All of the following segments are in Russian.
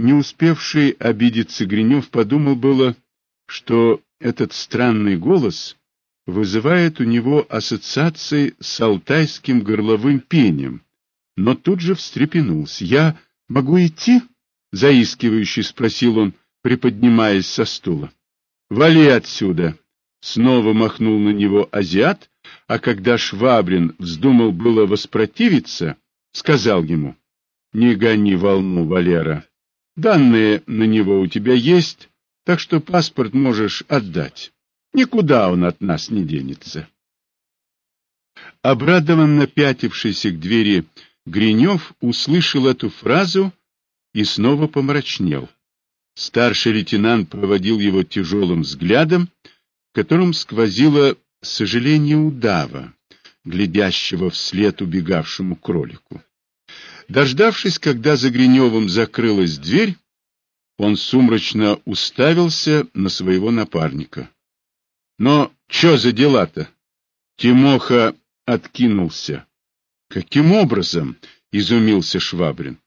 Не успевший обидеться Гринев подумал было, что этот странный голос вызывает у него ассоциации с алтайским горловым пением, но тут же встрепенулся. «Я могу идти?» — заискивающе спросил он, приподнимаясь со стула. «Вали отсюда!» — снова махнул на него азиат, а когда Швабрин вздумал было воспротивиться, сказал ему, «Не гони волну, Валера. Данные на него у тебя есть, так что паспорт можешь отдать. Никуда он от нас не денется. Обрадованно пятившийся к двери Гринев услышал эту фразу и снова помрачнел. Старший лейтенант проводил его тяжелым взглядом, в котором сквозило сожаление удава, глядящего вслед убегавшему кролику. Дождавшись, когда за Гриневым закрылась дверь, он сумрачно уставился на своего напарника. Но что за дела-то? Тимоха откинулся. Каким образом? изумился Швабрин.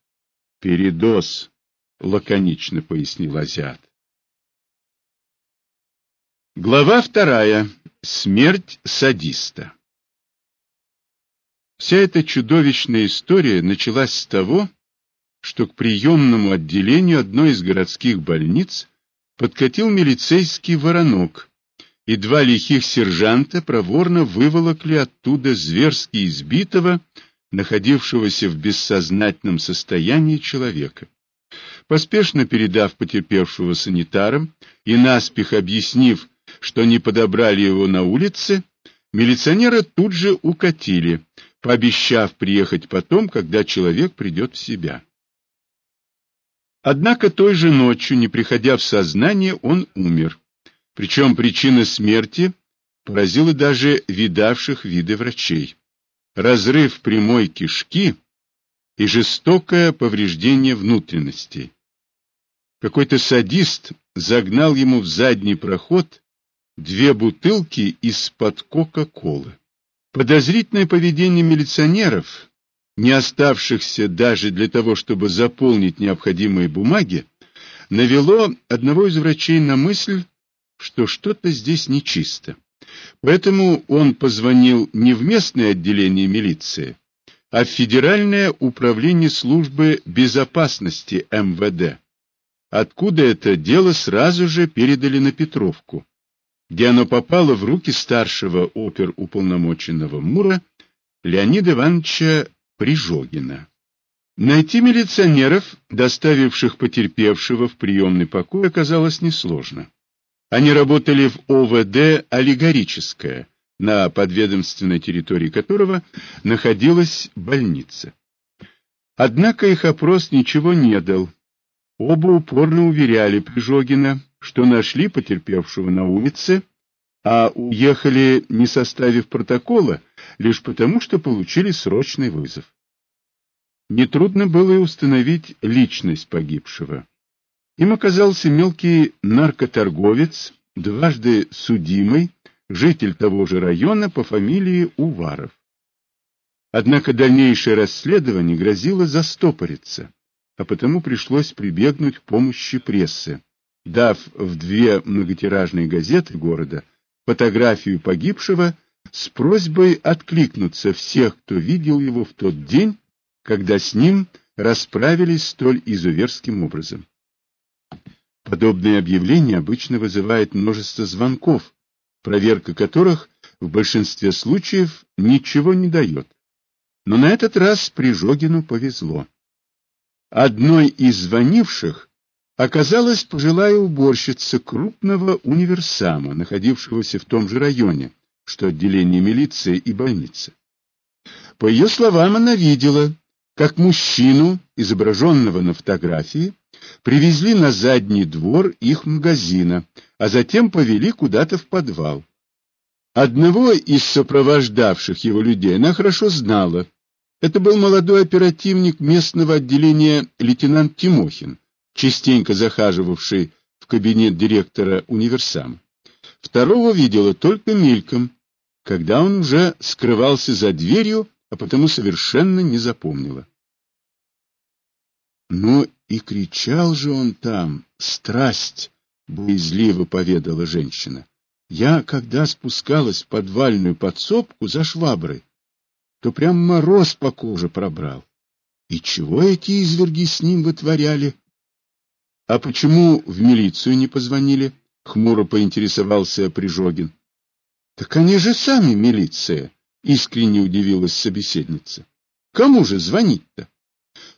Передоз, лаконично пояснил азиат. Глава вторая. Смерть садиста. Вся эта чудовищная история началась с того, что к приемному отделению одной из городских больниц подкатил милицейский воронок, и два лихих сержанта проворно выволокли оттуда зверски избитого, находившегося в бессознательном состоянии человека. Поспешно передав потерпевшего санитарам и наспех объяснив, что не подобрали его на улице, милиционера тут же укатили, пообещав приехать потом, когда человек придет в себя. Однако той же ночью, не приходя в сознание, он умер. Причем причина смерти поразила даже видавших виды врачей. Разрыв прямой кишки и жестокое повреждение внутренностей. Какой-то садист загнал ему в задний проход две бутылки из-под Кока-Колы. Подозрительное поведение милиционеров, не оставшихся даже для того, чтобы заполнить необходимые бумаги, навело одного из врачей на мысль, что что-то здесь нечисто. Поэтому он позвонил не в местное отделение милиции, а в Федеральное управление службы безопасности МВД, откуда это дело сразу же передали на Петровку где оно попало в руки старшего оперуполномоченного Мура Леонида Ивановича Прижогина. Найти милиционеров, доставивших потерпевшего в приемный покой, оказалось несложно. Они работали в ОВД «Аллегорическое», на подведомственной территории которого находилась больница. Однако их опрос ничего не дал. Оба упорно уверяли Прижогина, что нашли потерпевшего на улице, а уехали, не составив протокола, лишь потому, что получили срочный вызов. Нетрудно было и установить личность погибшего. Им оказался мелкий наркоторговец, дважды судимый, житель того же района по фамилии Уваров. Однако дальнейшее расследование грозило застопориться, а потому пришлось прибегнуть к помощи прессы дав в две многотиражные газеты города фотографию погибшего с просьбой откликнуться всех, кто видел его в тот день, когда с ним расправились столь изуверским образом. Подобное объявление обычно вызывает множество звонков, проверка которых в большинстве случаев ничего не дает. Но на этот раз Прижогину повезло. Одной из звонивших оказалась пожилая уборщица крупного универсама, находившегося в том же районе, что отделение милиции и больница. По ее словам, она видела, как мужчину, изображенного на фотографии, привезли на задний двор их магазина, а затем повели куда-то в подвал. Одного из сопровождавших его людей она хорошо знала. Это был молодой оперативник местного отделения лейтенант Тимохин, частенько захаживавший в кабинет директора универсама. Второго видела только мельком, когда он уже скрывался за дверью, а потому совершенно не запомнила. Ну И кричал же он там, страсть, боязливо поведала женщина. Я, когда спускалась в подвальную подсобку за шваброй, то прям мороз по коже пробрал. И чего эти изверги с ним вытворяли? — А почему в милицию не позвонили? — хмуро поинтересовался Прижогин. — Так они же сами милиция, — искренне удивилась собеседница. — Кому же звонить-то?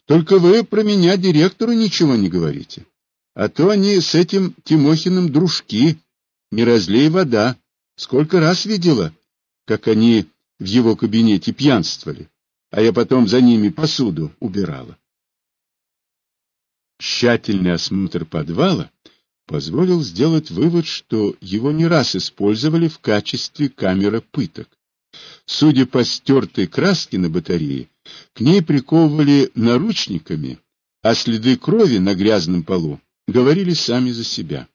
Только вы про меня директору ничего не говорите. А то они с этим Тимохиным дружки, не разлей вода. Сколько раз видела, как они в его кабинете пьянствовали, а я потом за ними посуду убирала. Тщательный осмотр подвала позволил сделать вывод, что его не раз использовали в качестве камеры пыток. Судя по стертой краске на батарее, к ней приковывали наручниками, а следы крови на грязном полу говорили сами за себя.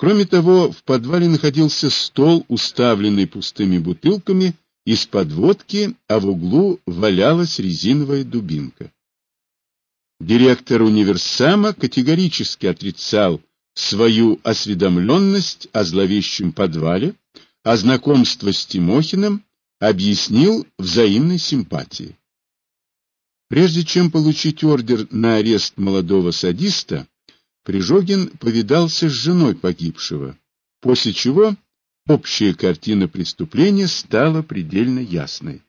Кроме того, в подвале находился стол, уставленный пустыми бутылками из-под водки, а в углу валялась резиновая дубинка. Директор универсама категорически отрицал свою осведомленность о зловещем подвале, а знакомство с Тимохиным объяснил взаимной симпатией. Прежде чем получить ордер на арест молодого садиста, Прижогин повидался с женой погибшего, после чего общая картина преступления стала предельно ясной.